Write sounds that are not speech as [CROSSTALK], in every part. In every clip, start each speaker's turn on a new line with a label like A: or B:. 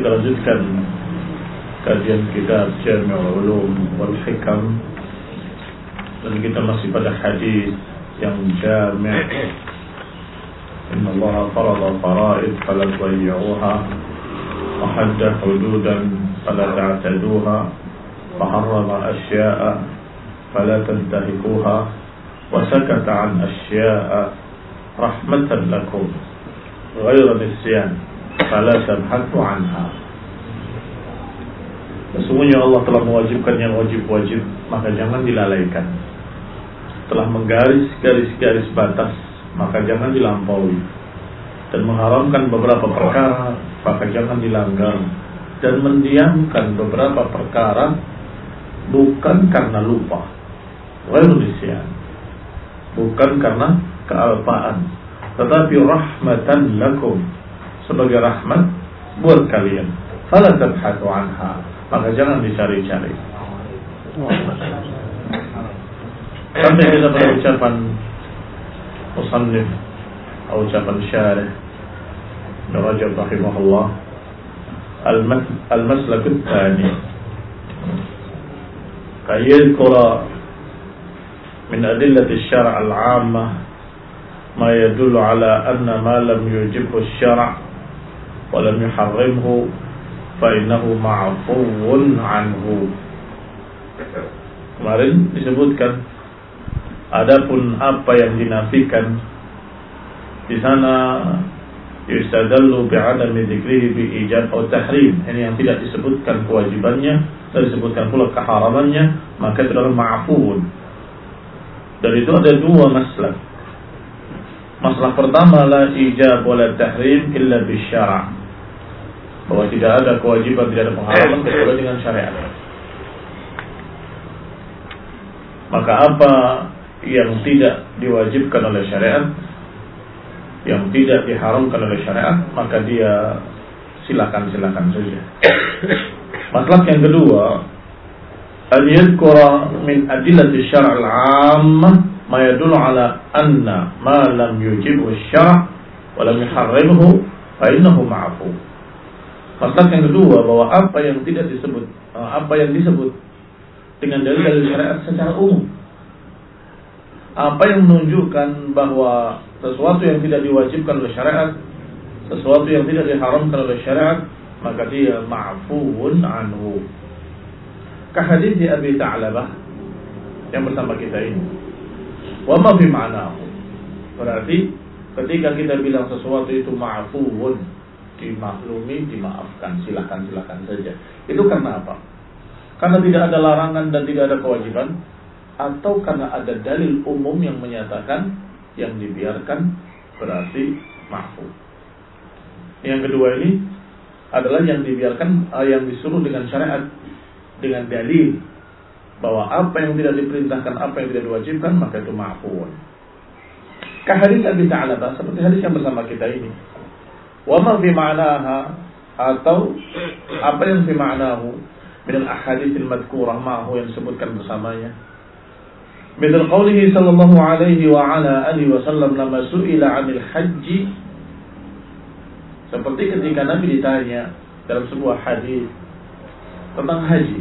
A: إلى جد كان كان كتاب جامع العلوم والحكم. dan kita masih pada hadis yang إن الله فرض فرائض فلا تضيعوها وحد حدودا فلا تعتدوها وحرم أشياء فلا تنتهكوها وسكت عن أشياء رحمة لكم غير نسيان. Fala tabhatu anha. Sesungguhnya Allah telah mewajibkan yang wajib-wajib Maka jangan dilalaikan. Telah menggaris garis-garis batas Maka jangan dilampaui. Dan mengharamkan beberapa perkara Maka jangan dilanggar. Dan mendiamkan beberapa perkara Bukan karena lupa. Walunisyan Bukan karena kealpaan. Tetapi rahmatan lakum Sebagai rahmat Buat kalian Fala tabhatu anha maka jangan dicari-cari. Sampai kita pada ucapan Musannif atau ucapan syarih Rajab rahimahullah Al-Maslak al-Thani كيذكر من أدلة الشرع العامة ما يدل على أن ما لم يجبه الشرع ولم يحرمه fainahu ma'fuun anhu. Kemarin disebutkan adapun apa yang dinafikan di sana yustadallu bi'adami dzikrihi bi ijab atau tahrim. Ini yang tidak disebutkan kewajibannya dan disebutkan pula keharamannya, maka itu adalah ma'fuun. Dan itu ada dua masalah. Masalah pertama la ijab wala tahrim illa bisyara' bahwa tidak ada kewajiban, tidak ada pengharaman kecuali dengan syariat. Maka apa yang tidak diwajibkan oleh syariat, yang tidak diharamkan oleh syariat, maka dia silakan-silakan saja. Masalah yang kedua, an yadhkura min adillati syara' al-'ammah ma yadullu ala anna ma lam yujibhu syara' wa lam yuharrimhu fa innahu ma'fu. Masalah yang kedua bahwa apa yang tidak disebut, eh, apa yang disebut dengan dalil-dalil syariat secara umum. Apa yang menunjukkan bahwa sesuatu yang tidak diwajibkan oleh syariat, sesuatu yang tidak diharamkan oleh syariat, maka dia ma'fuun anhu. Kahadis Abi Ta'labah yang bersama kita ini. Wa ma fi ma'nahu. Berarti ketika kita bilang sesuatu itu ma'fuun, dimaklumi, dimaafkan, silakan silakan saja. Itu karena apa? Karena tidak ada larangan dan tidak ada kewajiban atau karena ada dalil umum yang menyatakan yang dibiarkan berarti maafu. Yang kedua ini adalah yang dibiarkan eh, yang disuruh dengan syariat dengan dalil bahwa apa yang tidak diperintahkan, apa yang tidak diwajibkan maka itu maafuun. Kahadis Abi Ta'ala seperti hadis yang bersama kita ini Wa ma fi ma'naha atau apa yang fi ma'nahu min al-ahadits al-madhkurah ma'ahu yang disebutkan bersamanya. Misal qawlihi sallallahu alaihi wa ala alihi wa sallam lama su'ila 'anil haji seperti ketika Nabi ditanya dalam sebuah hadis tentang haji.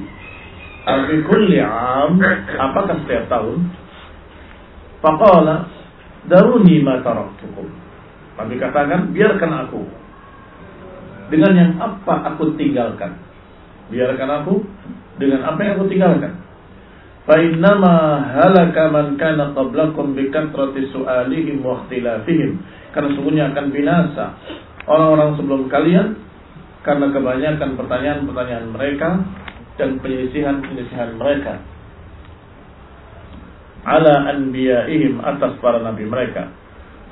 A: Abi kulli am, apakah setiap tahun? Faqala daruni ma taraktukum. Nabi katakan, biarkan aku. Dengan yang apa aku tinggalkan. Biarkan aku dengan apa yang aku tinggalkan. Fa'innama halaka man kana qablakum bikatrati su'alihim wa ikhtilafihim. Karena sungguhnya akan binasa orang-orang sebelum kalian karena kebanyakan pertanyaan-pertanyaan mereka dan penyisihan-penyisihan mereka ala anbiya'ihim atas para nabi mereka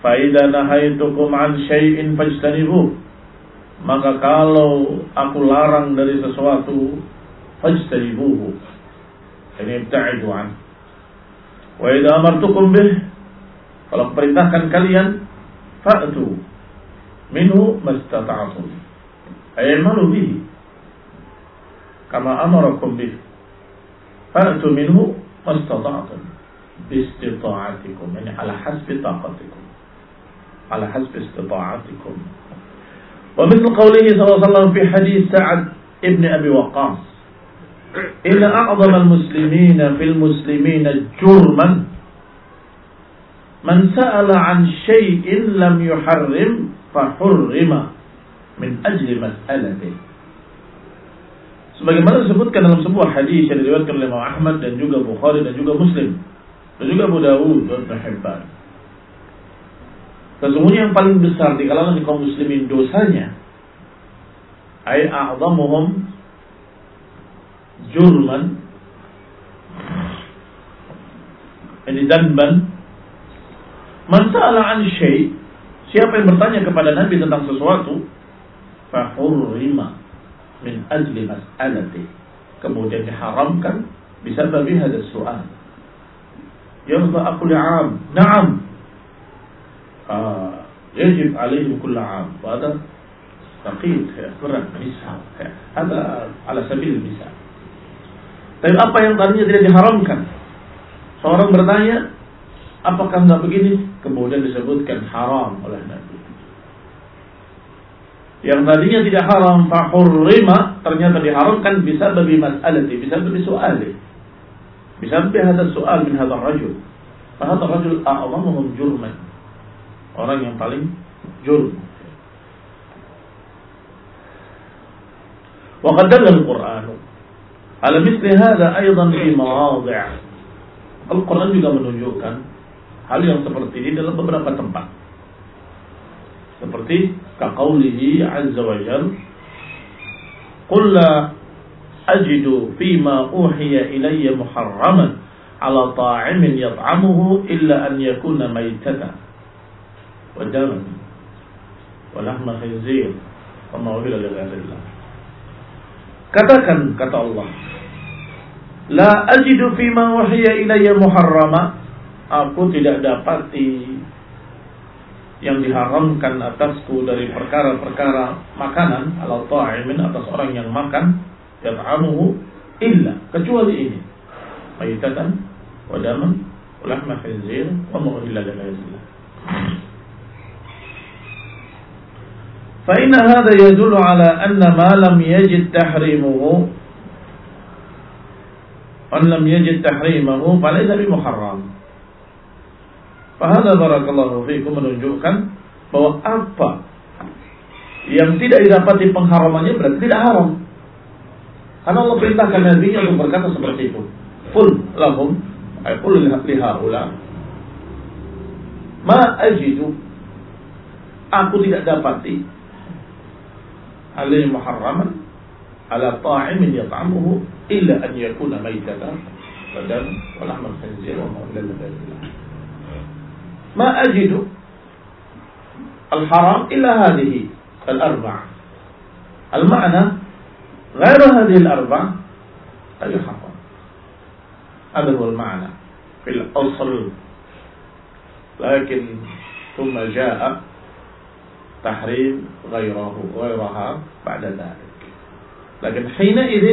A: Faida nahaitukum an syai'in fajtanibuh. Maka kalau aku larang dari sesuatu, fajtanibuhu. Ini ibta'idu an. Wa idza amartukum bih, kalau perintahkan kalian, fa'tu minhu mastata'tum. Ayamalu bihi. Kama amarakum bih. Fa'tu minhu mastata'tum. Bistita'atikum. Ini ala hasbi taqatikum. على حسب استطاعتكم. ومثل قوله صلى الله عليه وسلم في حديث سعد ابن أبي وقاص إن أعظم المسلمين في المسلمين جرما من سأل عن شيء لم يحرم فحرم من أجل مسألته. Sebagaimana disebutkan dalam sebuah hadis yang diriwayatkan oleh Imam Ahmad dan juga Bukhari dan juga Muslim dan juga Abu Dawud dan Ibnu Sesungguhnya yang paling besar di kalangan kaum muslimin dosanya ay a'zamuhum jurman ini danban man sa'ala an syai siapa yang bertanya kepada Nabi tentang sesuatu fahurrima min ajli mas'alati. Kemudian diharamkan bisa bagi hadis soal yarda aku li'am. Na'am يجب عليهم كل عام وهذا تقييد berat misal ada ala sabil misal tapi apa yang tadinya tidak diharamkan seorang bertanya apakah nggak begini kemudian disebutkan haram oleh Nabi yang tadinya tidak haram fahurrima ternyata diharamkan bisa bagi mas'alati bisa bagi soal bisa bagi hadal soal min hadal rajul فهذا الرجل أعظمهم جرما orang yang paling jurm. وقد دل القرآن على مثل هذا أيضا في مواضع Al-Quran juga menunjukkan hal yang seperti ini dalam beberapa tempat. Seperti kaqaulihi azza wa jal Qul la ajidu fima uhiya ilayya muharraman ala ta'imin yat'amuhu illa an yakuna maytatan ودما ولحم خنزير وما أهل لغير الله katakan kata Allah la ajidu fima wahiya ilayya muharrama aku tidak dapati yang diharamkan atasku dari perkara-perkara makanan ala ta'imin atas orang yang makan yat'amuhu illa kecuali ini maytatan wa daman wa lahma khinzir wa ma illa فإن هذا يدل على أن ما لم يجد تحريمه أن لم يجد تحريمه فليس بمحرم فهذا بارك الله فيكم menunjukkan bahwa apa yang tidak didapati pengharamannya berarti tidak haram. Karena Allah perintahkan Nabi untuk berkata seperti itu. Qul lahum ay qul lihaula ma ajidu aku tidak dapati عليه محرما على طاعم يطعمه إلا أن يكون ميتة فدم ولحم الخنزير وما إلى ذلك. ما أجد الحرام إلا هذه الأربع المعنى غير هذه الأربع أي حرام هذا هو المعنى في الأصل. لكن ثم جاء تحريم غيره غيرها بعد ذلك. لكن حينئذ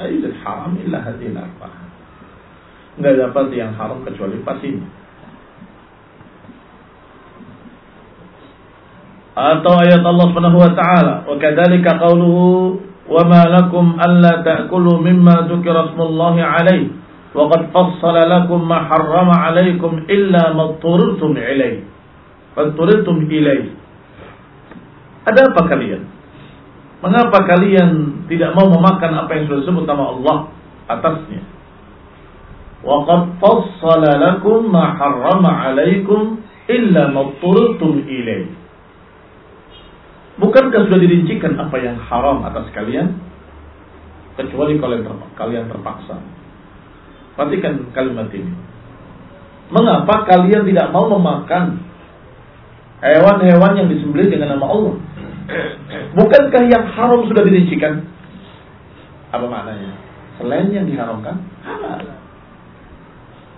A: لا يوجد حرام إلا هذه الأربعة. لا دابت يعني حرام haram kecuali pas ini atau ayat Allah subhanahu وكذلك قوله وما لكم ألا تأكلوا مما ذكر اسم الله عليه. وقد فصل لكم ما حرم عليكم إلا ما اضطررتم إليه. فاضطررتم إليه. Ada apa kalian mengapa kalian tidak mau memakan apa yang sudah disebut nama Allah atasnya fassala lakum ma harrama alaikum illa ma turtum ilaihi Bukankah sudah dirincikan apa yang haram atas kalian? Kecuali kalian. Kalian terpaksa. Perhatikan kalimat ini. Mengapa kalian tidak mau memakan hewan-hewan yang disembelih dengan nama Allah? Bukankah yang haram sudah dirincikan? Apa maknanya? Selain yang diharamkan, halal.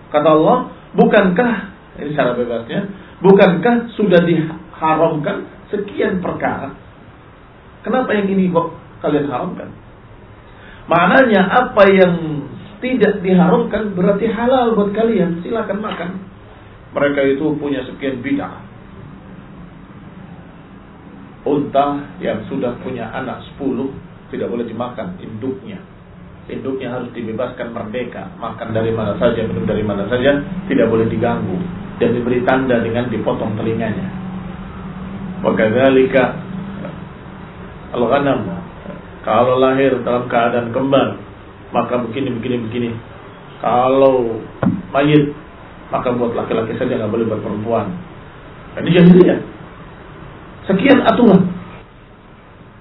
A: Kata Allah, bukankah, ini secara bebasnya, bukankah sudah diharamkan sekian perkara. Kenapa yang ini kok kalian haramkan? Maknanya apa yang tidak diharamkan berarti halal buat kalian. Silakan makan. Mereka itu punya sekian bid'ah. Unta yang sudah punya anak 10 tidak boleh dimakan induknya. Induknya harus dibebaskan merdeka, makan dari mana saja, minum dari mana saja, tidak boleh diganggu dan diberi tanda dengan dipotong telinganya. Wakadzalika al-ghanam kalau lahir dalam keadaan kembar maka begini begini begini. Kalau mayit maka buat laki-laki saja nggak boleh buat perempuan. Ini jahiliyah. Sekian aturan.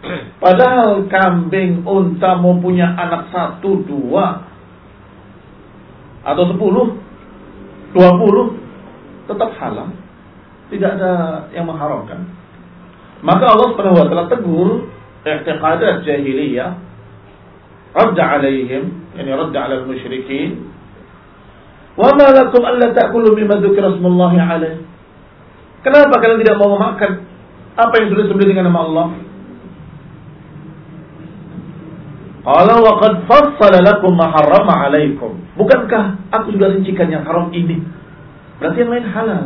A: [CLEARS THROAT] Padahal kambing, unta mau punya anak satu, dua, atau sepuluh, dua puluh, tetap halal. Tidak ada yang mengharamkan. Maka Allah Subhanahu wa taala tegur i'tiqadat jahiliyah radda alaihim yani radda ala al-musyrikin wa ma lakum alla ta'kulu mimma dzukira smullahi alaih Kenapa kalian tidak mau makan apa yang sudah disebut dengan nama Allah? Qala wa qad fassala lakum ma harrama alaikum. Bukankah aku sudah rincikan yang haram ini? Berarti yang lain halal.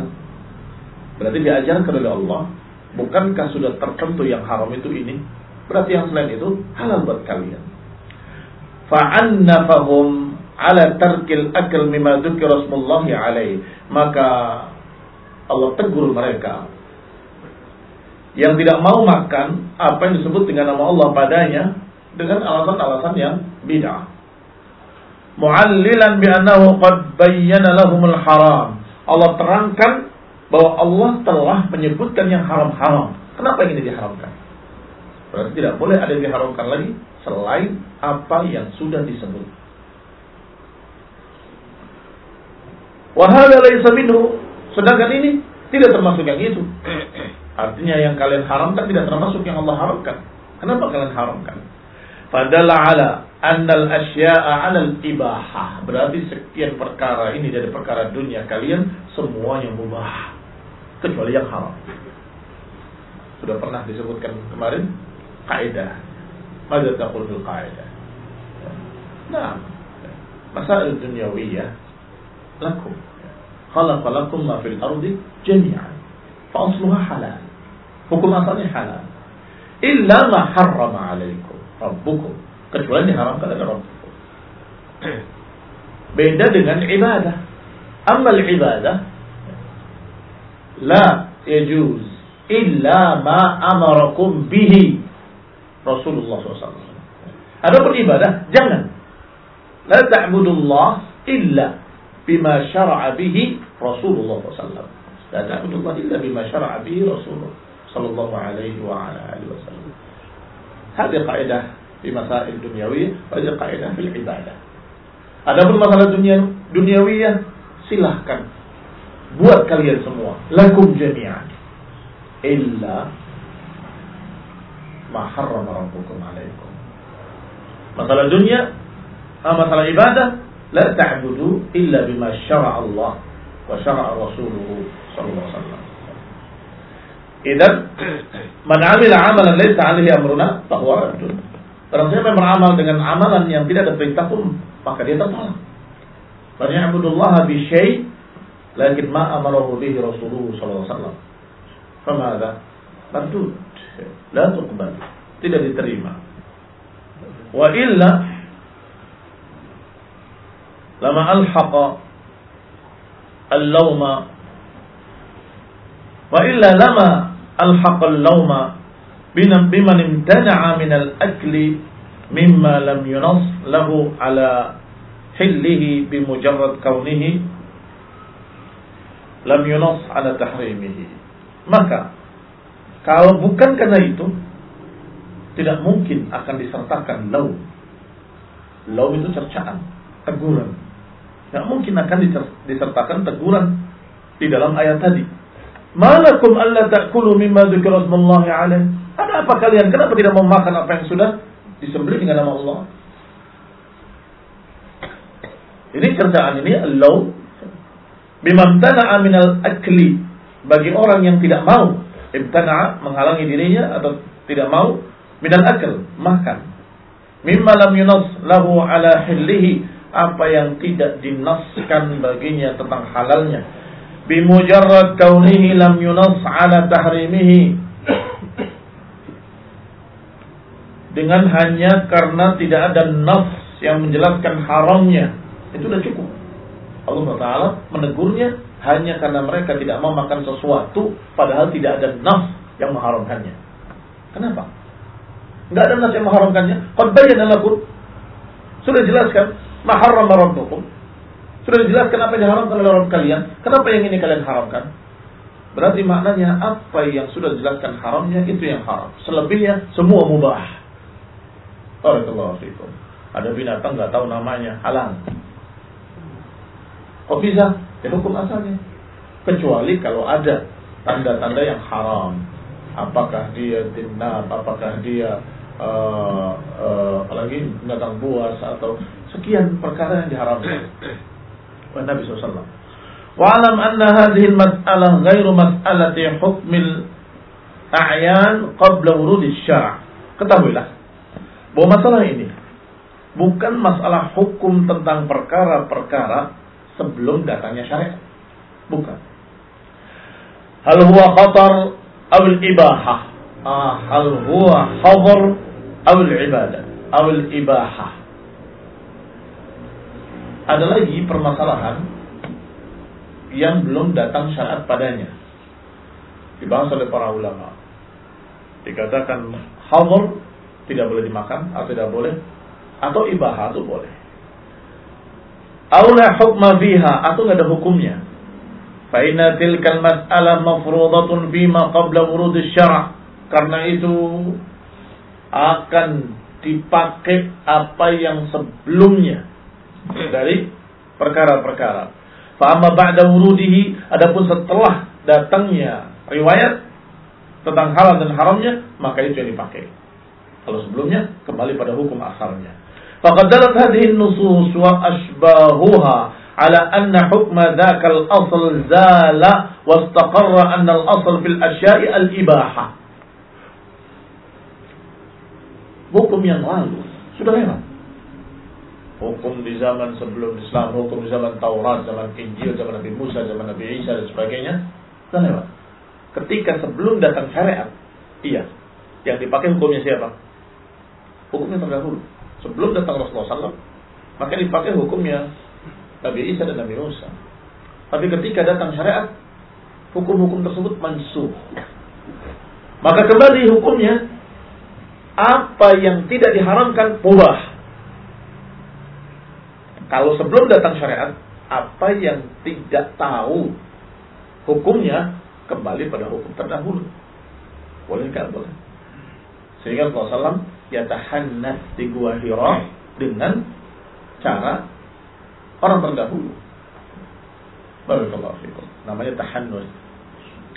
A: Berarti diajarkan oleh Allah Bukankah sudah tertentu yang haram itu ini? Berarti yang selain itu halal buat kalian. Fa'annafahum ala tarkil akal mimma alaih. Maka Allah tegur mereka yang tidak mau makan apa yang disebut dengan nama Allah padanya dengan alasan-alasan yang bid'ah. Mu'allilan bi annahu qad bayyana lahumul haram. Allah terangkan bahwa Allah telah menyebutkan yang haram-haram. Kenapa ini diharamkan? Berarti tidak boleh ada yang diharamkan lagi selain apa yang sudah disebut. Wahada laisa minhu. Sedangkan ini tidak termasuk yang itu. Artinya yang kalian haramkan tidak termasuk yang Allah haramkan. Kenapa kalian haramkan? Fadalla ala annal asya'a alal ibahah. Berarti sekian perkara ini dari perkara dunia kalian semua yang mubah kecuali yang haram. Sudah pernah disebutkan kemarin kaidah. Mada taqul fil kaidah. Nah, masalah dunyawiyah lakum. Khalaqa lakum ma fil ardi jami'an. Fa asluha halal. Hukum asalnya halal. illa ma harrama alaikum rabbukum. Kecuali diharamkan oleh rabbukum. [CLEARS THROAT] Beda dengan ibadah. Amal ibadah la yajuz illa ma amarakum bihi. Rasulullah SAW Adapun ibadah jangan. La ta'budullah illa bima syara'a bihi Rasulullah SAW la ta'budullah illa bima syara'a bihi Rasulullah sallallahu alaihi wa ala alihi wasallam هذه قاعدة في مسائل دنيوية وهذه قاعدة في العبادة Adapun masalah dunia duniawiyah silahkan buat kalian semua lakum jami'an illa ma harrama rabbukum alaikum masalah dunia masalah ibadah la ta'budu illa bima syara'a Allah wa syara'a rasuluhu sallallahu alaihi wasallam idan man 'amila 'amalan laysa 'alaihi amruna fahuwa raddun Barang siapa yang beramal dengan amalan yang tidak ada perintah pun, maka dia tertolak. Fanya'budullaha bi syai' lakin ma amarahu bihi Rasulullah sallallahu alaihi wasallam. Famada? Mardud. La tuqbal. Tidak diterima. Wa illa lama alhaqa al-lawma wa illa lama alhaqa al-lawma biman imtana'a min al-akli mimma lam yunas lahu ala hillihi bimujarrad kaunihi lam yunas ala tahrimihi. Maka kalau bukan karena itu tidak mungkin akan disertakan lau lau itu cercaan teguran. Tidak mungkin akan disertakan teguran di dalam ayat tadi malakum alla ta'kulu mimma dzikra smallahi alaih. Ada apa kalian? Kenapa tidak mau makan apa yang sudah disembelih dengan nama Allah? Ini kerjaan ini Allah bimamtana aminal akli. Bagi orang yang tidak mau ibtana menghalangi dirinya atau tidak mau minal akal makan. Mimma lam yunas lahu ala hillihi. Apa yang tidak dinaskan baginya tentang halalnya bimujarrad kaunihi lam yunas ala tahrimihi. Dengan hanya karena tidak ada nafs yang menjelaskan haramnya. Itu sudah cukup. Allah Taala menegurnya hanya karena mereka tidak mau makan sesuatu padahal tidak ada nafs yang mengharamkannya. Kenapa? Tidak ada nafs yang mengharamkannya. Qad bayyana lakum. Sudah jelaskan maharram rabbukum sudah dijelaskan apa yang diharamkan oleh orang kalian kenapa yang ini kalian haramkan Berarti maknanya apa yang sudah dijelaskan haramnya itu yang haram. Selebihnya semua mubah. Barakallahu. Ada binatang nggak tahu namanya, halal. Kok bisa? Ya hukum asalnya. Kecuali kalau ada tanda-tanda yang haram. Apakah dia dinab, apakah dia uh, uh, apalagi binatang buas atau sekian perkara yang diharamkan. Wa Nabi SAW. Wa'alam anna hadhihi al-mas'alah ghairu mas'alati hukmil a'yan qabla wurudi syara'. Ketahuilah bahwa masalah ini bukan masalah hukum tentang perkara-perkara sebelum datangnya syariat. Bukan. Hal huwa khatar aw ibahah. Ah, hal huwa khabar aw ibadah aw ibahah. Ada lagi permasalahan yang belum datang syariat padanya. Dibahas oleh para ulama. Dikatakan khabar tidak boleh dimakan atau tidak boleh atau ibahah itu boleh. Aula hukma biha atau nggak ada hukumnya. Fa inna tilkal mas'alah mafruḍatun bima qabla wurud syara' karena itu akan dipakai apa yang sebelumnya dari perkara-perkara. Fa amma ba'da wurudihi adapun setelah datangnya riwayat tentang halal dan haramnya maka itu yang dipakai. Kalau sebelumnya kembali pada hukum asalnya. Faqad dalat hadhihi an-nusus wa ashbahuha ala anna hukma dzakal asl zala wa istaqarra anna al-asl fil asya'i al-ibahah. Hukum yang lalu sudah lewat. Hukum di zaman sebelum Islam, hukum di zaman Taurat, zaman Injil, zaman Nabi Musa, zaman Nabi Isa dan sebagainya sudah lewat. Ketika sebelum datang syariat, iya, Yang dipakai hukumnya siapa? Hukumnya terdahulu. Sebelum datang Rasulullah SAW, maka dipakai hukumnya Nabi Isa dan Nabi Musa. Tapi ketika datang syariat, hukum-hukum tersebut mansuh. Maka kembali hukumnya apa yang tidak diharamkan mubah. Kalau sebelum datang syariat, apa yang tidak tahu hukumnya kembali pada hukum terdahulu. Boleh nggak boleh? Sehingga Rasulullah yatahannas di gua Hira dengan cara orang terdahulu. Barakallahu fikum. Namanya tahannus.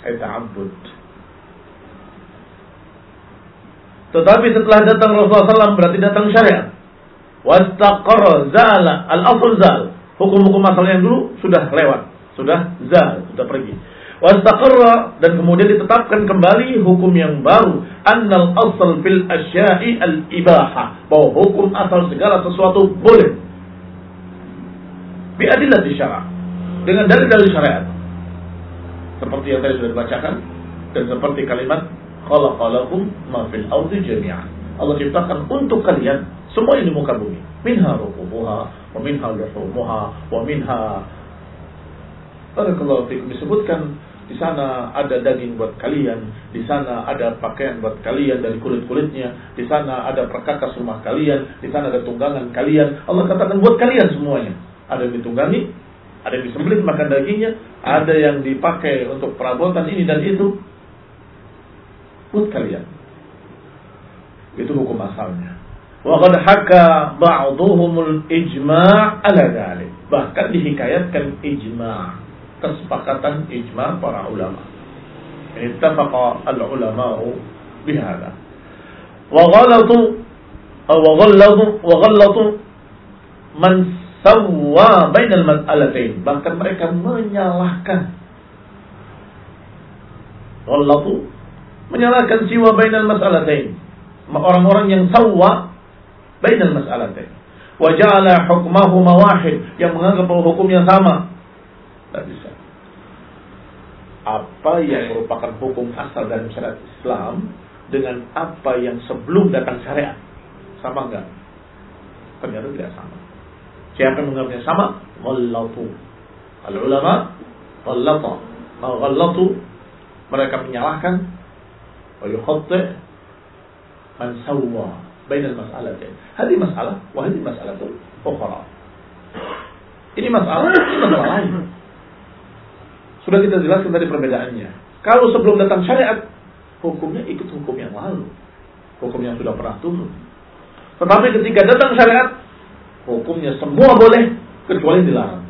A: Ay ta'abbud. Tetapi setelah datang Rasulullah SAW berarti datang syariat. Wastaqarra zala al-asl zal. Hukum-hukum asal yang dulu sudah lewat, sudah zal, sudah pergi. Wastaqarra dan kemudian ditetapkan kembali hukum yang baru. Annal asal fil asya'i al-ibaha. Bahwa hukum asal segala sesuatu boleh. Biadillah di syara. Dengan dalil-dalil syariat. Seperti yang tadi sudah dibacakan. Dan seperti kalimat khalaqalakum ma fil ardi jami'an. Allah ciptakan untuk kalian semua ini muka bumi. Minha rukubuha, wa minha luhumuha, wa minha Barakallahu fikum disebutkan di sana ada daging buat kalian, di sana ada pakaian buat kalian dari kulit-kulitnya, di sana ada perkakas rumah kalian, di sana ada tunggangan kalian. Allah katakan buat kalian semuanya. Ada yang ditunggangi, ada yang disembelih makan dagingnya, ada yang dipakai untuk perabotan ini dan itu buat kalian. Itu hukum asalnya. Wa qad haka ba'dhuhumul ijma' ala dhalik. Bahkan dihikayatkan ijma', kesepakatan ijma' para ulama. Ini tafaqa al-ulama'u bihada. Wa ghalatu wa ghallatu wa ghallatu man sawwa bainal mas'alatain. Bahkan mereka menyalahkan Ghallatu menyalahkan siwa bainal mas'alatain. Orang-orang yang sawwa bainal mas'alatain. Wa ja'ala hukmahuma wahid yang menganggap bahwa hukumnya sama. Tidak bisa. Apa yang merupakan hukum asal dalam syariat Islam dengan apa yang sebelum datang syariat sama enggak? Ternyata tidak sama. Siapa yang menganggapnya sama? Ghallatu. Al-ulama ghallata. Ghallatu mereka menyalahkan man sawwa bainal mas'alatain. Hadhihi mas'alah wa hadhihi mas'alatu ukhra. Ini masalah, ini masalah lain. Sudah kita jelaskan tadi perbedaannya. Kalau sebelum datang syariat, hukumnya ikut hukum yang lalu. Hukum yang sudah pernah turun. Tetapi ketika datang syariat, hukumnya semua boleh, kecuali dilarang.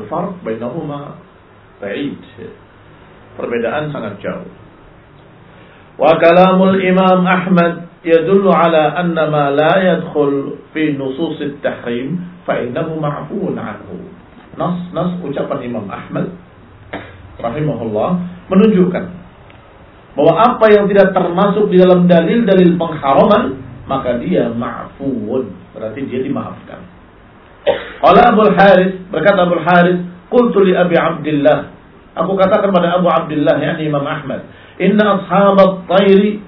A: Al-Farq bainahuma ba'id. Perbedaan sangat jauh. وكلام الإمام أحمد يدل على أن ما لا يدخل في نصوص التحريم فإنه معفو عنه نص نص ucapan Imam Ahmad rahimahullah menunjukkan bahwa apa yang tidak termasuk di dalam dalil-dalil pengharaman maka dia ma'fuun berarti dia dimaafkan Qala Abu Haris berkata Abu Haris qultu li Abi Abdullah aku katakan pada Abu Abdullah yakni Imam Ahmad Inna ashabat tayri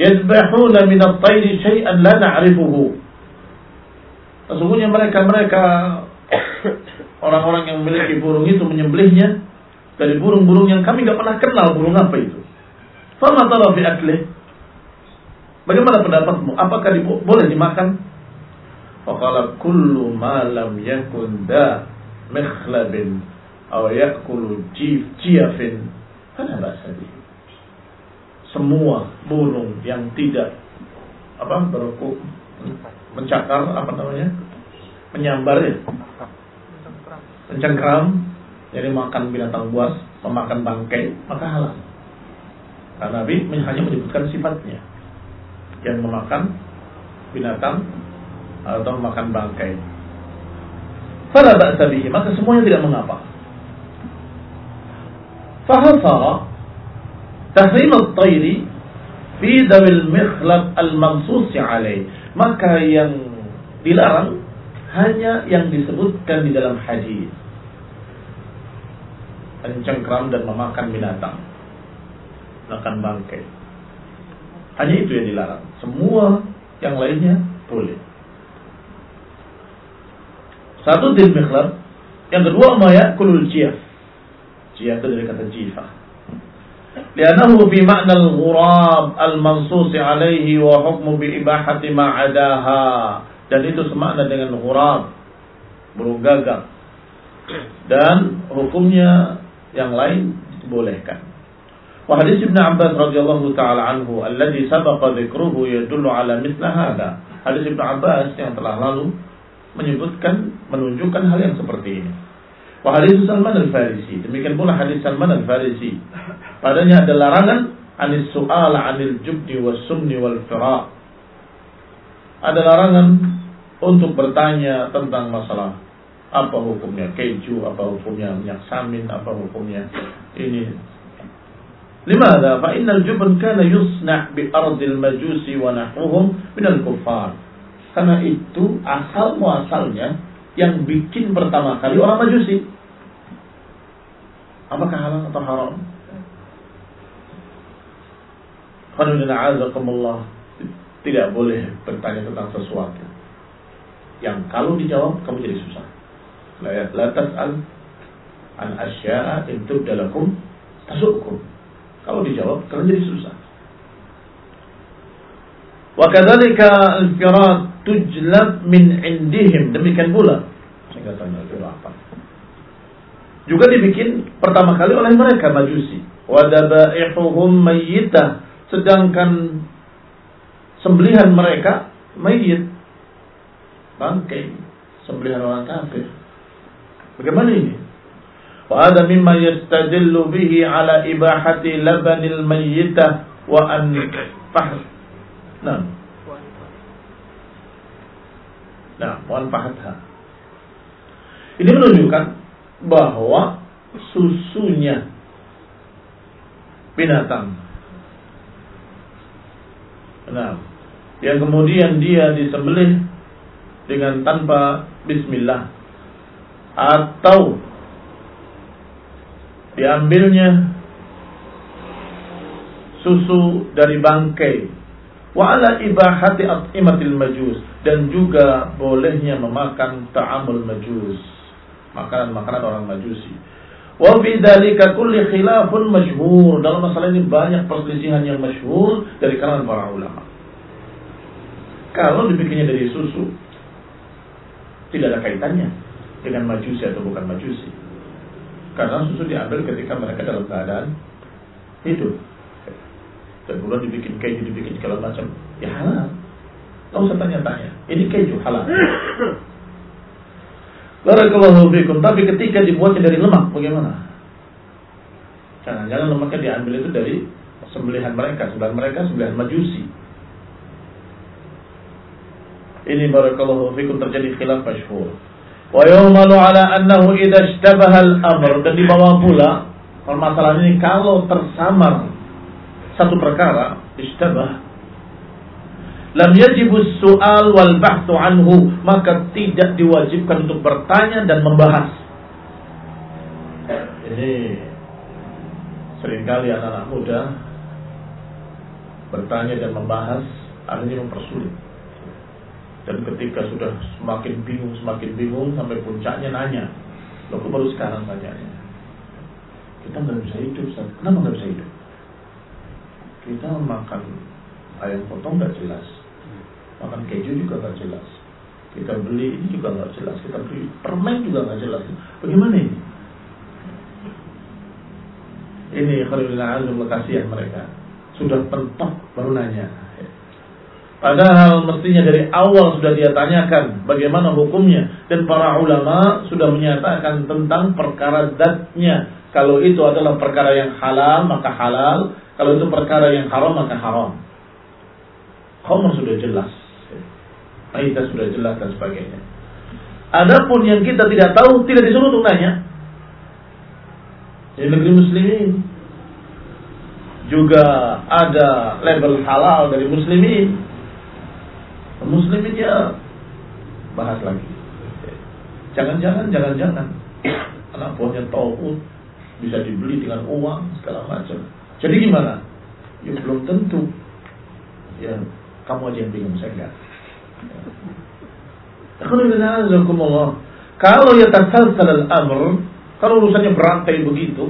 A: yadbahuna min at-tayri syai'an la na'rifuhu. Sesungguhnya mereka-mereka [COUGHS] orang-orang yang memiliki burung itu menyembelihnya dari burung-burung yang kami nggak pernah kenal burung apa itu. Fama tala fi aklih. Bagaimana pendapatmu? Apakah dibo boleh dimakan? Faqala kullu ma lam yakun da mikhlabin aw yakulu jif jiyafin fala semua burung yang tidak apa berku mencakar apa namanya menyambar ya? Mencengkram jadi makan binatang buas memakan bangkai maka halal. Karena Nabi hanya menyebutkan sifatnya. Yang memakan binatang atau memakan bangkai. Fala maka semuanya tidak mengapa. Fahasara tahrim at-tayri fi dawil mikhlab al-mansus. Maka yang dilarang hanya yang disebutkan di dalam hadis. Mencengkram dan memakan binatang. Makan bangkai. Hanya itu yang dilarang. Semua yang lainnya boleh. Satu din mikhlab. Yang kedua ma kulul jiyaf. Jiyaf itu dari kata jifah. Makna al-ghurab al-mansus alaihi wa hukmu bi ibahati ma'adaha. Dan itu semakna dengan ghurab. Burung gagak. Dan hukumnya yang lain dibolehkan. Wa hadis Ibn Abbas radhiyallahu taala anhu alladhi sabaqa dzikruhu yadullu ala mithla hadha. Hadis Ibn Abbas yang telah lalu menyebutkan menunjukkan hal yang seperti ini. Wa hadis Salman al-Farisi. Demikian pula hadis Salman al-Farisi. Padanya ada larangan anis su'al anil jubdi wa sumni wal fira. Ada larangan untuk bertanya tentang masalah apa hukumnya keju, apa hukumnya minyak samin, apa hukumnya ini. Limada? Fa innal jubn kana yusna' bi ardil majusi wa nahwuhum min al-kuffar. Karena itu asal muasalnya yang bikin pertama kali orang majusi. Apakah halal atau haram? Alhamdulillah tidak boleh bertanya tentang sesuatu yang kalau dijawab kamu jadi susah. La tas'al an asya'a in tubdalakum tasukum. Kalau dijawab, kalian jadi susah. Wa kadzalika al-firat tujlab min indihim. Demikian pula. Saya itu apa. Juga dibikin pertama kali oleh mereka majusi. Wadabaihuhum mayyita Sedangkan sembelihan mereka mayyit. Bangkai. Sembelihan orang kafir. Bagaimana ini? Wa ada mimma yastadillu bihi ala ibahati labanil mayyitah wa an fahs. Nah manfaatha. Ini menunjukkan bahwa susunya binatang. Nah, yang kemudian dia disembelih dengan tanpa bismillah atau diambilnya susu dari bangkai wa ala ibahati at'imatil majus. Dan juga bolehnya memakan ta'amul majus. Makanan-makanan orang majusi. Wa fi khilafun masyhur dalam masalah ini banyak perselisihan yang masyhur dari kalangan para ulama. Kalau dibikinnya dari susu tidak ada kaitannya dengan majusi atau bukan majusi. Karena susu diambil ketika mereka dalam keadaan hidup. Dan kemudian dibikin keju, dibikin segala macam. Ya halal. Tidak usah tanya-tanya. Ini keju halal. [COUGHS] Barakallahu fikum. Tapi ketika dibuatnya dari lemak, bagaimana? Jangan-jangan lemaknya diambil itu dari sembelihan mereka. Sembelihan mereka sembelihan majusi. Ini barakallahu fikum terjadi khilaf masyhur. Wa yumalu ala annahu idza ishtabaha al-amr dan dibawa pula permasalahan ini kalau tersamar satu perkara ishtabah lam yajibu su'al wal bahthu anhu maka tidak diwajibkan untuk bertanya dan membahas ini sering kali anak-anak muda bertanya dan membahas akhirnya mempersulit dan ketika sudah semakin bingung, semakin bingung sampai puncaknya nanya, lo baru sekarang tanya Kita nggak bisa hidup. Kenapa nggak bisa hidup? Kita makan ayam potong nggak jelas, makan keju juga nggak jelas. Kita beli ini juga nggak jelas, kita beli permen juga nggak jelas. Bagaimana ini? Ini Azim kasihan mereka. Sudah pentok baru nanya. Padahal mestinya dari awal sudah dia tanyakan bagaimana hukumnya dan para ulama sudah menyatakan tentang perkara zatnya. Kalau itu adalah perkara yang halal maka halal, kalau itu perkara yang haram maka haram. Khamr sudah jelas. Maita sudah jelas dan sebagainya. Adapun yang kita tidak tahu tidak disuruh untuk nanya. Di negeri muslimin juga ada label halal dari muslimin Muslimin ya bahas lagi. Jangan-jangan, jangan-jangan anak buahnya tauhid bisa dibeli dengan uang segala macam. Jadi gimana? Ya belum tentu. Ya, kamu aja yang bingung, saya enggak. Kalau ya tersalsal al-amr, kalau urusannya berantai begitu,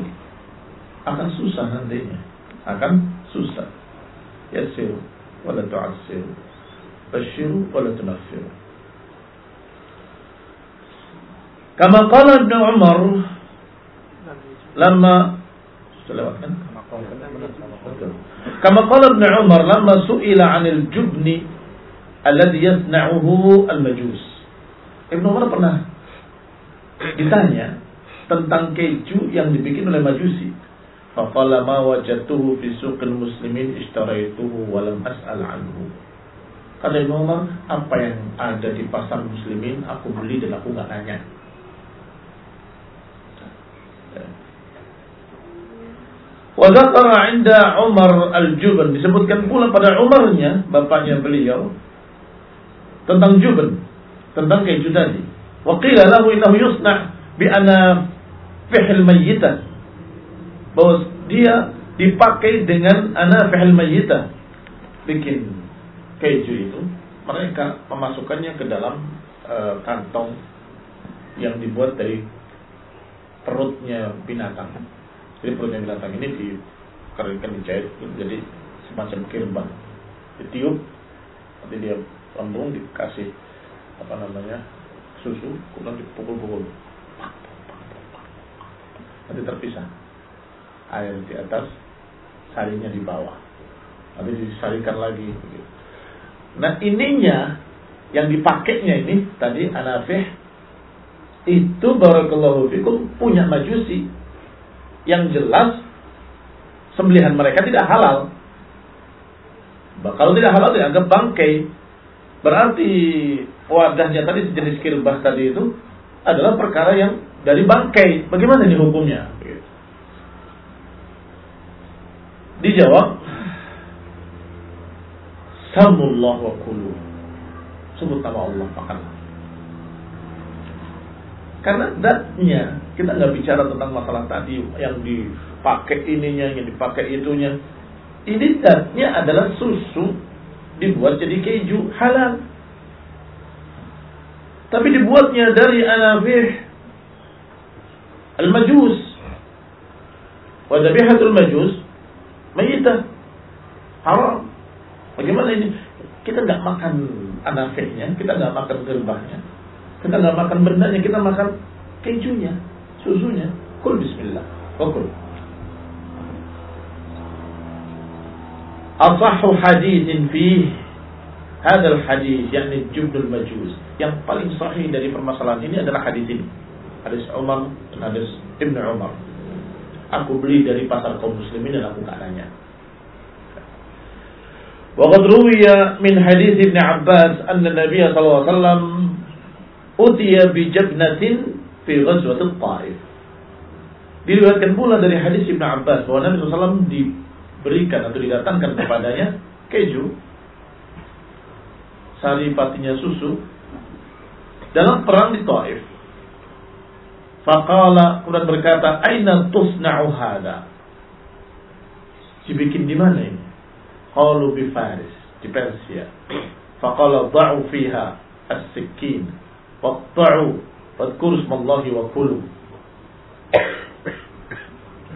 A: akan susah nantinya. Akan susah. Yasir, wala tu'assir. Bashiru, wala tunafiru. Kama qala Ibn Umar lama kan? Kama qala Ibn Umar lama su'ila 'anil jubni alladhi yasna'uhu al-majus. Ibn Umar pernah ditanya tentang keju yang dibikin oleh majusi. Faqala ma wajadtuhu fi suqil muslimin ishtaraituhu wa lam as'al anhu. Kata Ibn Umar, apa yang ada di pasar muslimin aku beli dan aku nggak nanya. Wa dzakara 'inda Umar al-Juban disebutkan pula pada Umarnya bapaknya beliau tentang juban, tentang keju tadi. Wa qila lahu yusna' bi ana fihl mayyitah. Bahwa dia dipakai dengan ana fihl mayyitah. Bikin keju itu mereka memasukkannya ke dalam uh, kantong yang dibuat dari perutnya binatang. Jadi perutnya binatang ini dikeringkan dijahit jadi semacam kirban. Ditiup, nanti dia lambung dikasih apa namanya susu, kemudian dipukul-pukul. Nanti terpisah. Air di atas, sarinya di bawah. Nanti disarikan lagi. Nah ininya, yang dipakainya ini, tadi anafih, itu barakallahu fikum punya majusi. Yang jelas, sembelihan mereka tidak halal. Kalau tidak halal dianggap bangkai. Berarti wadahnya tadi sejenis kirbah tadi itu adalah perkara yang dari bangkai. Bagaimana ini hukumnya? Dijawab, Samullah wa kulu. Sebut nama Allah makan. Karena datnya kita nggak bicara tentang masalah tadi yang dipakai ininya, yang dipakai itunya. Ini datnya adalah susu dibuat jadi keju halal. Tapi dibuatnya dari anafih al-majus. Wa dhabihatul majus mayitah. Haram. Bagaimana ini? Kita nggak makan anafihnya, kita nggak makan gerbahnya, kita nggak makan bendanya, kita makan kejunya, susunya. Kul bismillah. Kul. Asahu hadithin fih hadal hadis yakni jubdul majus yang paling sahih dari permasalahan ini adalah hadis ini hadis Umar dan hadis Ibnu Umar aku beli dari pasar kaum muslimin dan aku nggak nanya وقد روي من حديث ابن عباس أن النبي صلى الله عليه وسلم utiya bi jabnatin fi ghazwatil Taif. Diriwayatkan pula dari hadis Ibnu Abbas bahwa Nabi SAW diberikan atau didatangkan kepadanya keju, saripatinya susu dalam perang di Taif. Fakala kemudian berkata, "Aina tusna'u hada?" Dibikin di mana ini? Kalu bi Faris, di Persia. Fakala da'u fiha as-sikin Waqta'u fadhkuru ismallahi wa kulu.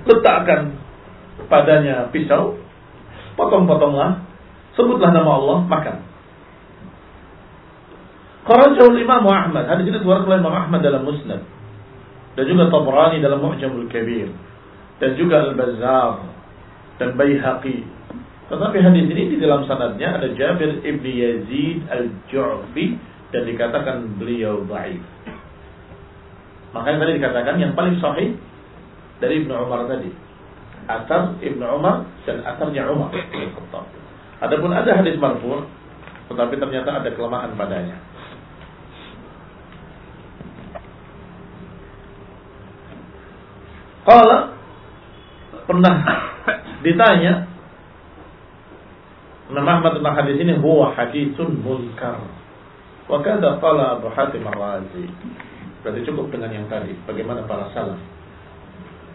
A: Letakkan padanya pisau, potong-potonglah, sebutlah nama Allah, makan. Kharajul Imam Ahmad, hadis ini dikeluarkan oleh Imam Ahmad dalam Musnad dan juga Tabrani dalam Mu'jamul Kabir dan juga Al-Bazzar dan Baihaqi. Tetapi hadis ini di dalam sanadnya ada Jabir ibn Yazid al-Ju'fi dan dikatakan beliau dhaif. Makanya tadi dikatakan yang paling sahih dari Ibnu Umar tadi asar Ibnu Umar dan asarnya Umar Adapun ada hadis marfu, tetapi ternyata ada kelemahan padanya. Kalau pernah ditanya Imam Ahmad tentang hadis ini huwa hadisun munkar. Wa kada qala Abu Hatim Ar-Razi. Berarti cukup dengan yang tadi. Bagaimana para salaf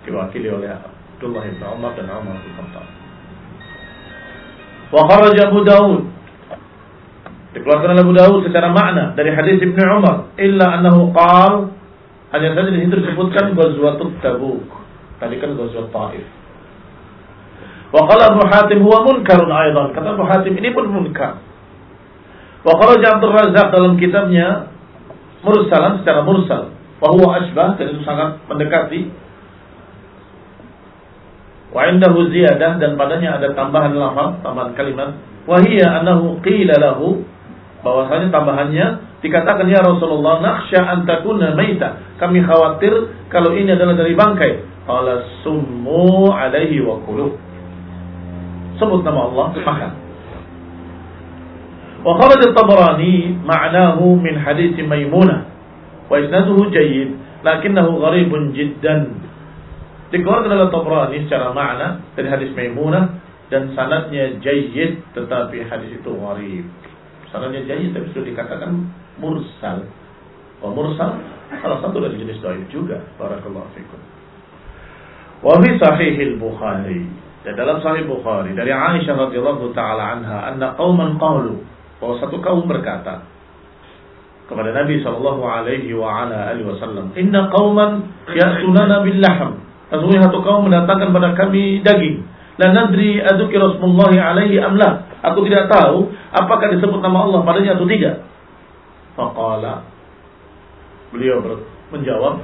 A: diwakili oleh Abdullah bin Umar dan Umar bin Khattab. Wa kharaja Abu Daud. Dikeluarkan oleh Abu Daud secara makna dari hadis Ibnu Umar, illa annahu qal hanya saja di situ disebutkan Ghazwatut Tabuk. Tadi kan Ghazwat Taif. Wa qala Abu Hatim huwa munkarun aidan. Kata Abu Hatim ini pun munkar. Wa Abdul Razak dalam kitabnya mursalan secara mursal. Wa huwa asbah dan itu sangat mendekati. Wa indahu ziyadah dan padanya ada tambahan lafaz, tambahan kalimat. Wa hiya annahu qila lahu bahwasanya tambahannya dikatakan ya Rasulullah nakhsha an takuna maita. Kami khawatir kalau ini adalah dari bangkai. Qala summu alaihi wa kulu. Sebut nama Allah, makan. وخرج الطبراني معناه من حديث ميمونة وإسناده جيد لكنه غريب جدا dikeluarkan oleh Tabrani secara makna dari hadis Maimunah dan sanadnya jayyid tetapi hadis itu gharib. Sanadnya jayyid tapi sudah dikatakan mursal. Oh, mursal salah satu dari jenis dhaif juga. Barakallahu fikum. Wa fi sahih al-Bukhari. Dan dalam sahih Bukhari dari Aisyah radhiyallahu taala anha anna qauman qalu bahwa satu kaum berkata kepada Nabi Shallallahu Alaihi Wasallam, Inna kauman ya'tunana bil lahm. Sesungguhnya satu kaum mendatangkan pada kami daging. La nadri aduki Rasulullah alaihi amlah. Aku tidak tahu apakah disebut nama Allah padanya atau tidak. Faqala beliau menjawab,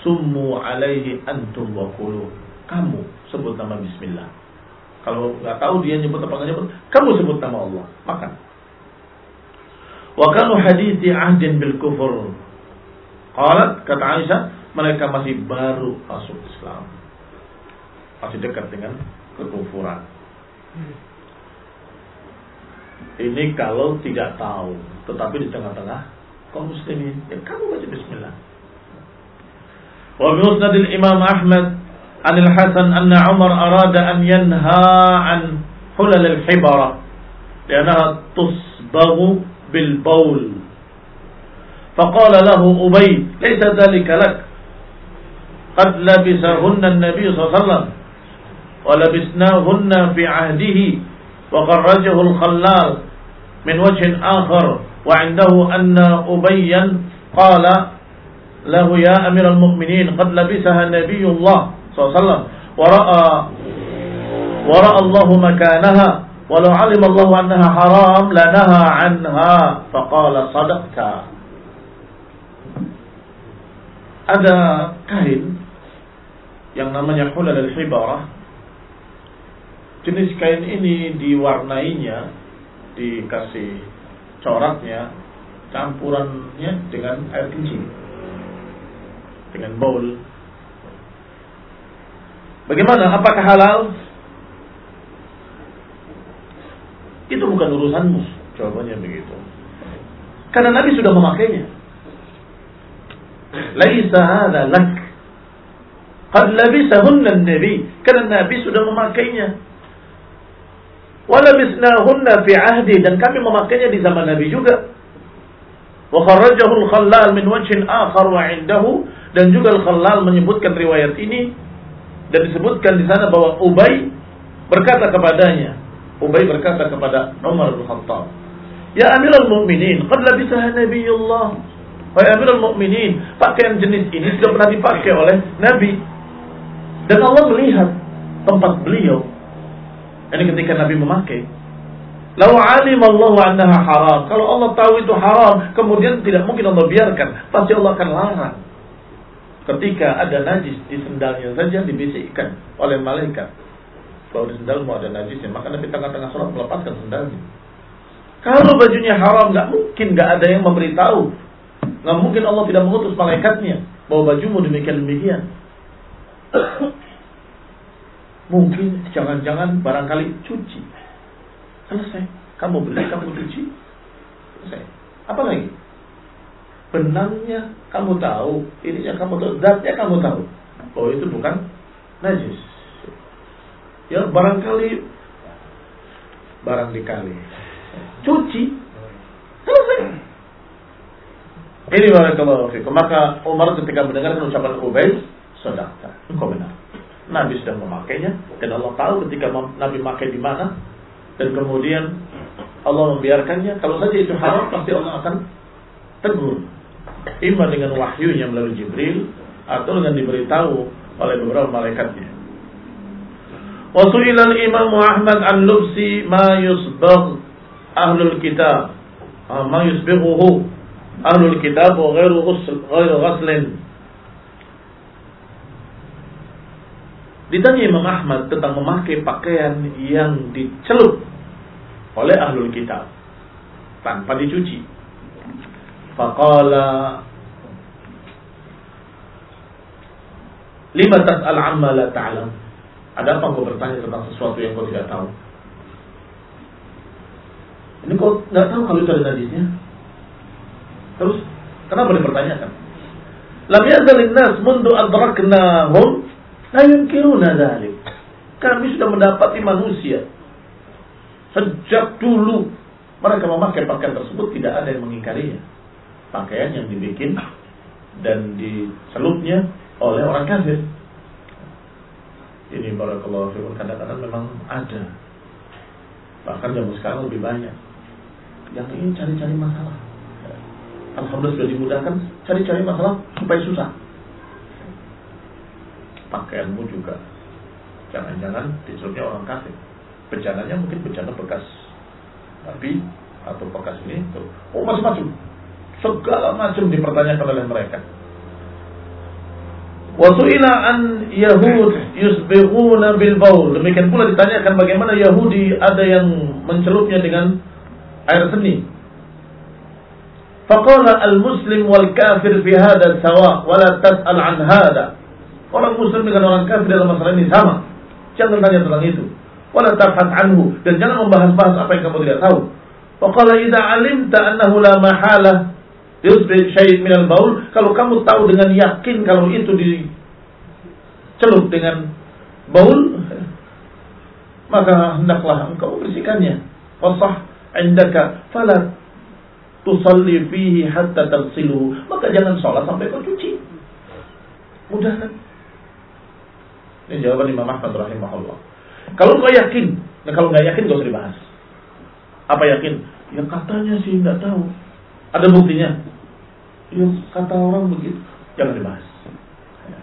A: Summu alaihi antum wa. Kamu sebut nama Bismillah. Kalau nggak tahu dia nyebut apa nggak nyebut, kamu sebut nama Allah. Makan. Wa kanu hadithi ahdin bil kufur. Qalat kata Aisyah, mereka masih baru masuk Islam. Masih dekat dengan kekufuran. Ini kalau tidak tahu, tetapi di tengah-tengah kaum muslimin, ya kamu baca bismillah. Wa bi musnad Imam Ahmad عن الحسن أن عمر أراد أن ينهى عن حلل الحبرة لأنها تصبغ بالبول. فقال له أبي ليس ذلك لك. قد لبسهن النبي صلى الله عليه وسلم ولبسناهن في عهده وخرجه الخلال من وجه آخر. وعنده أن أبيا قال له يا أمير المؤمنين قد لبسها نبي الله صلى الله عليه وسلم ورأى ورأى الله مكانها Walau alim Allah annaha haram lanaha anha faqala sadaqta. Ada kain yang namanya hulal al-hibarah. Jenis kain ini diwarnainya, dikasih coraknya, campurannya dengan air kencing. Dengan bowl. Bagaimana? Apakah halal? Itu bukan urusanmu. Jawabannya begitu. Karena Nabi sudah memakainya. Laisa hadha lak. Qad labisahunna Nabi. Karena Nabi sudah memakainya. Walabisnahunna fi ahdi dan kami memakainya di zaman Nabi juga. Wa kharrajahu al-Khallal min wajhin akhar wa indahu dan juga al-Khallal menyebutkan riwayat ini dan disebutkan di sana bahwa Ubay berkata kepadanya, Ubay berkata kepada Umar bin Khattab, Ya Amirul Mukminin, qad labisaha Nabiullah. Wahai Amirul Mukminin, pakaian jenis ini sudah pernah dipakai oleh Nabi. Dan Allah melihat tempat beliau. Ini ketika Nabi memakai. Lau alim Allah annaha haram. Kalau Allah tahu itu haram, kemudian tidak mungkin Allah biarkan. Pasti Allah akan larang. Ketika ada najis di sendalnya saja dibisikkan oleh malaikat kalau di sendalmu ada najisnya, maka Nabi tengah-tengah sholat melepaskan sendalnya. Kalau bajunya haram, nggak mungkin nggak ada yang memberitahu. Nggak mungkin Allah tidak mengutus malaikatnya bahwa bajumu demikian demikian. mungkin jangan-jangan barangkali cuci. Selesai. Kamu beli, kamu cuci. Selesai. Apa lagi? Benangnya kamu tahu, ininya kamu tahu, zatnya kamu tahu. Oh itu bukan najis. Ya barangkali barang dikali. Cuci. Ini barakallahu fikum. Maka Umar ketika mendengarkan ucapan Ubay, sedakta. Engkau benar. Nabi sudah memakainya dan Allah tahu ketika Nabi memakai di mana dan kemudian Allah membiarkannya, kalau saja itu haram pasti Allah akan tegur. Ima dengan wahyunya melalui Jibril atau dengan diberitahu oleh beberapa malaikatnya. Ahmad an lubsi ma yusbagh ahlul kitab. Ah, ma yusbighuhu ahlul kitab wa ghairu ghusl ghairu ghaslin. Ditanya Imam Ahmad tentang memakai pakaian yang dicelup oleh ahlul kitab tanpa dicuci. Faqala Lima tas'al amma la ta'lam. Ada apa kau bertanya tentang sesuatu yang kau tidak tahu? Ini kau nggak tahu kalau itu ada najisnya. Terus kenapa dipertanyakan? Lam yazalin nas mundu adraknahum la yunkiruna dzalik. Kami sudah mendapati manusia sejak dulu mereka memakai pakaian tersebut tidak ada yang mengingkarinya. Pakaian yang dibikin dan dicelupnya oleh orang kafir. Ini barakallahu fikum kadang-kadang memang ada. Bahkan zaman sekarang lebih banyak. Yang ingin cari-cari masalah. Alhamdulillah sudah dimudahkan cari-cari masalah supaya susah. Pakaianmu juga. Jangan-jangan dicelupnya orang kafir. Bencananya mungkin bencana bekas tapi atau bekas ini tuh. Oh macam-macam. Segala macam dipertanyakan oleh mereka. Wasu'ila an Yahud yusbighuna bil baul. Demikian pula ditanyakan bagaimana Yahudi ada yang mencelupnya dengan air seni. Faqala al-muslim wal kafir fi hada sawa wa la tas'al an hada. Orang muslim dengan orang kafir dalam masalah ini sama. Jangan tanya tentang itu. Wala tabhas anhu dan jangan membahas-bahas apa yang kamu tidak tahu. Faqala idza alimta annahu la mahala Minal baul. Kalau kamu tahu dengan yakin kalau itu dicelup dengan baul, maka hendaklah engkau bersihkannya. Wasah indaka fala tusalli fihi hatta tagsiluhu. Maka jangan sholat sampai kau cuci. Mudah kan? Ini jawaban Imam Ahmad rahimahullah. Kalau kau yakin, nah kalau nggak yakin gak usah dibahas. Apa yakin? Ya katanya sih nggak tahu. Ada buktinya? Ya, kata orang begitu, jangan dibahas. Ya.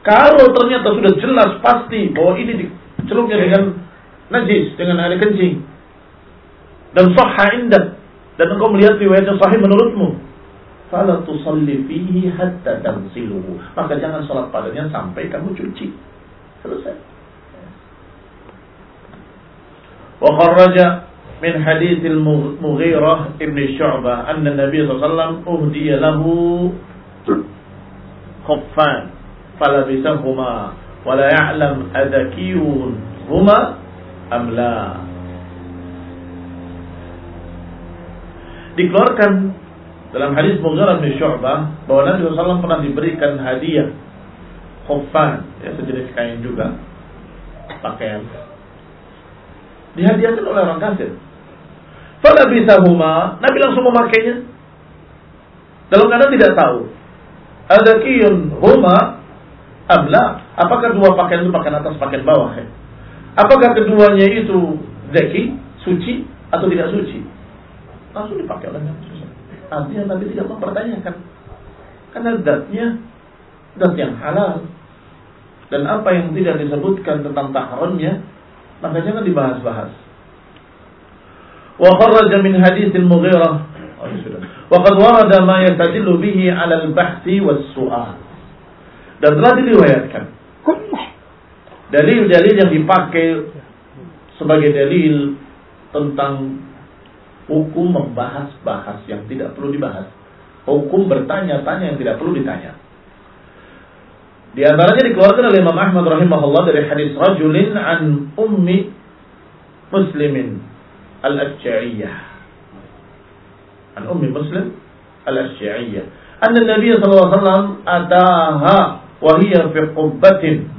A: Kalau ternyata sudah jelas pasti bahwa ini dicelupnya dengan najis, dengan air kencing, dan sahha indah, dan engkau melihat riwayatnya sahih menurutmu, fala tusalli fihi hatta tansiluhu. Maka jangan sholat padanya sampai kamu cuci. Selesai. Wa kharraja من حديث المغيرة ابن الشعبة أن النبي صلى الله عليه وسلم أهدي له خفان فلبسهما ولا يعلم أذكي هما أم لا dikeluarkan dalam hadis Mughirah bin Syu'bah bahwa Nabi SAW pernah diberikan hadiah khufan ya sejenis kain juga pakaian dihadiahkan oleh orang kafir Fala huma, Nabi langsung memakainya. Dalam keadaan tidak tahu. Ada kiyun huma amla. Apakah dua pakaian itu pakaian atas, pakaian bawah? Ya? Apakah keduanya itu zaki, suci atau tidak suci? Langsung dipakai oleh Nabi Artinya Nabi tidak mempertanyakan. Karena datnya dat yang halal. Dan apa yang tidak disebutkan tentang tahronnya, maka jangan dibahas-bahas. Wa kharraja min hadis al-Mughirah oh, ya wa qad warada ma yatadillu bihi 'ala al-bahthi was-su'al. Dan telah diriwayatkan dalil-dalil yang dipakai sebagai dalil tentang hukum membahas-bahas yang tidak perlu dibahas. Hukum bertanya-tanya yang tidak perlu ditanya. Di antaranya dikeluarkan oleh Imam Ahmad rahimahullah dari hadis rajulin an ummi muslimin al asyiyah An ummi muslim al asyiyah Anna Nabi SAW ataha wahiyya fi qubbatin.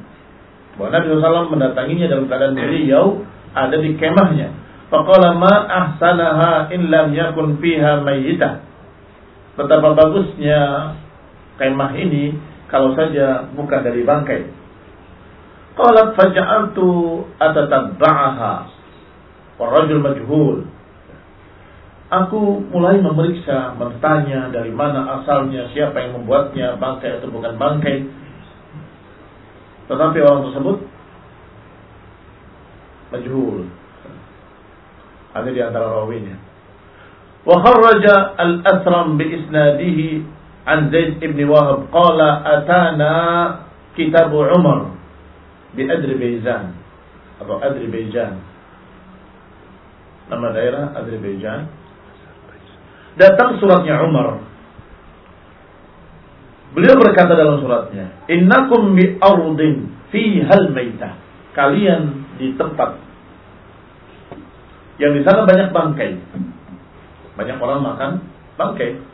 A: Bahwa Nabi SAW mendatanginya dalam keadaan beliau ada di kemahnya. Faqala ma ahsanaha in lam yakun fiha mayyitah. Betapa bagusnya kemah ini kalau saja bukan dari bangkai. Qalat faja'altu atatabba'aha Warajul majhul. Aku mulai memeriksa, bertanya dari mana asalnya, siapa yang membuatnya, bangkai atau bukan bangkai. Tetapi orang tersebut majhul. Ada di antara rawinya. Wa kharraja al-Asram bi isnadihi an Zaid ibn Wahab qala atana kitab Umar di Azerbaijan atau Azerbaijan. Nama daerah Azerbaijan. Datang suratnya Umar. Beliau berkata dalam suratnya, "Innakum bi ardin hal maitah." Kalian di tempat yang di sana banyak bangkai. Banyak orang makan bangkai.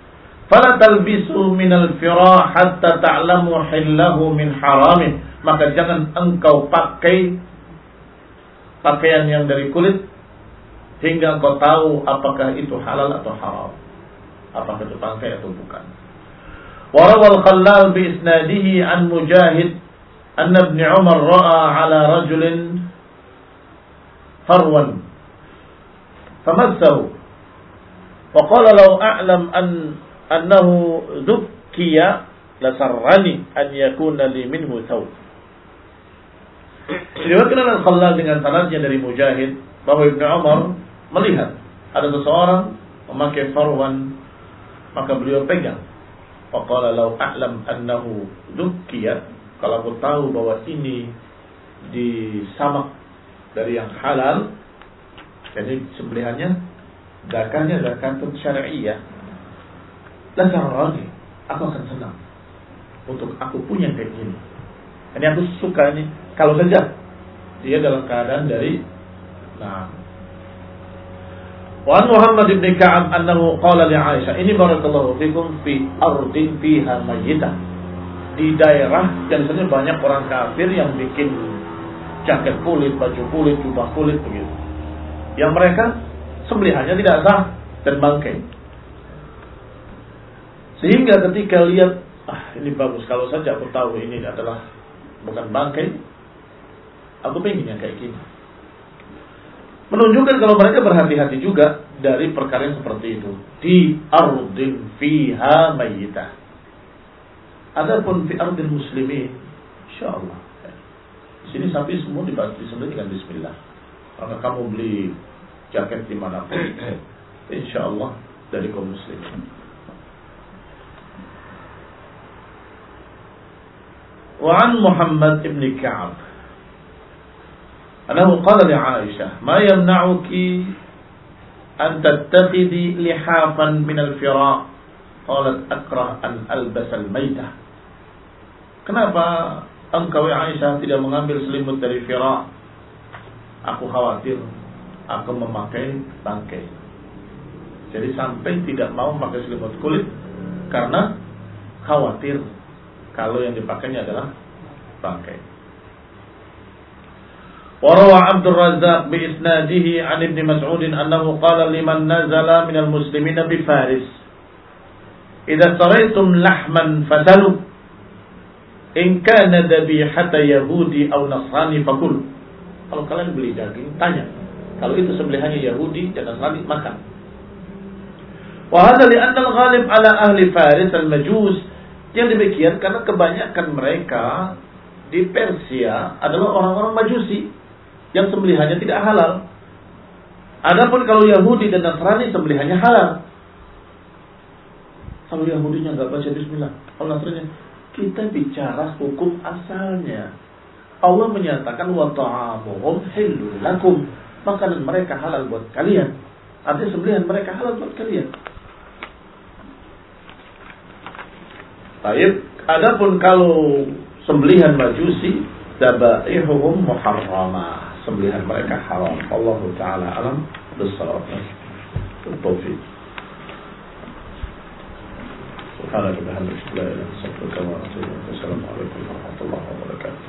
A: Fala talbisu minal firah hatta ta'lamu hillahu min haramih. Maka jangan engkau pakai pakaian yang dari kulit hingga engkau tahu apakah itu halal atau haram. Apakah itu bangkai atau bukan. Warawal Khallal bi isnadihi an Mujahid أن ابن عمر رأى على رجل فروا فمسه وقال لو أعلم أن annahu dukkiya lasarrani an yakuna li minhu thawb. Diriwayatkan al Khalal dengan sanadnya dari Mujahid bahwa Ibnu Umar melihat ada seseorang memakai farwan maka beliau pegang. Faqala law a'lam annahu dukkiya kalau aku tahu bahwa ini disamak dari yang halal jadi sembelihannya zakatnya zakat syariah lagi aku akan senang untuk aku punya kayak gini ini aku suka ini kalau saja dia dalam keadaan dari nah Wan Muhammad bin Ka'ab annahu qala li Aisyah ini barakallahu fikum fi ardin fiha mayyitah di daerah yang sebenarnya banyak orang kafir yang bikin jaket kulit, baju kulit, jubah kulit begitu. Yang mereka sembelihannya tidak sah dan bangkai. Sehingga ketika lihat, ah ini bagus kalau saja aku tahu ini adalah bukan bangkai, aku pengen yang kayak gini. Menunjukkan kalau mereka berhati-hati juga dari perkara yang seperti itu. Di ardin fiha mayyitah Adapun fi ardil muslimin, insyaallah. Di sini sapi semua dibahas disembelih dengan bismillah. Maka kamu beli jaket di mana pun, [CLEARS THROAT] insyaallah dari kaum muslimin. وعن محمد بن كعب أنه قال لعائشة ما يمنعك أن تتخذي لحافا من الفراء قالت أكره أن ألبس الميتة Kenapa engkau ya Aisyah tidak mengambil selimut dari Fira? Aku khawatir aku memakai bangkai. Jadi sampai tidak mau memakai selimut kulit karena khawatir kalau yang dipakainya adalah bangkai. وروى عبد الرزاق بإسناده عن ابن مسعود أنه قال لمن نزل من المسلمين بفارس إذا اشتريتم لحما فسلوا In kana dhabihata Yahudi atau Nasrani fakul. Kalau kalian beli daging, tanya. Kalau itu sembelihannya Yahudi dan Nasrani, makan. Wa hadha li'anna al-ghalib ala ahli Faris al-Majus. yang demikian karena kebanyakan mereka di Persia adalah orang-orang Majusi yang sembelihannya tidak halal. Adapun kalau Yahudi dan Nasrani sembelihannya halal. Kalau Yahudinya nggak baca Bismillah, kalau Nasrani kita bicara hukum asalnya. Allah menyatakan wa ta'amuhum halul lakum. Makanan mereka halal buat kalian. Artinya sembelihan mereka halal buat kalian. Baik, adapun kalau sembelihan majusi dabaihum muharramah. Sembelihan mereka haram. Allah taala alam bisawab. Taufiq. سبحانك وبحمدك لا اله الا انت استغفرك واتوب اليك السلام عليكم ورحمه الله وبركاته